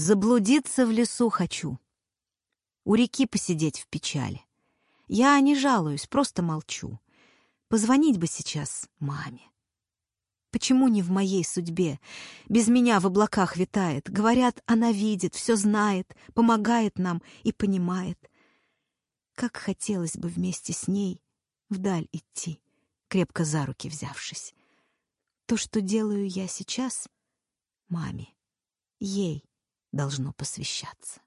Заблудиться в лесу хочу. У реки посидеть в печали. Я не жалуюсь, просто молчу. Позвонить бы сейчас маме. Почему не в моей судьбе? Без меня в облаках витает. Говорят, она видит, все знает, помогает нам и понимает. Как хотелось бы вместе с ней вдаль идти, крепко за руки взявшись. То, что делаю я сейчас, маме, ей должно посвящаться.